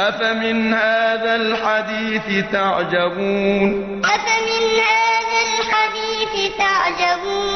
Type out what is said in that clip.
أَفَمِنْ هَٰذَا الْحَدِيثِ تَعْجَبُونَ؟ أَفَمِنْ هَٰذَا الْحَدِيثِ تَعْجَبُونَ؟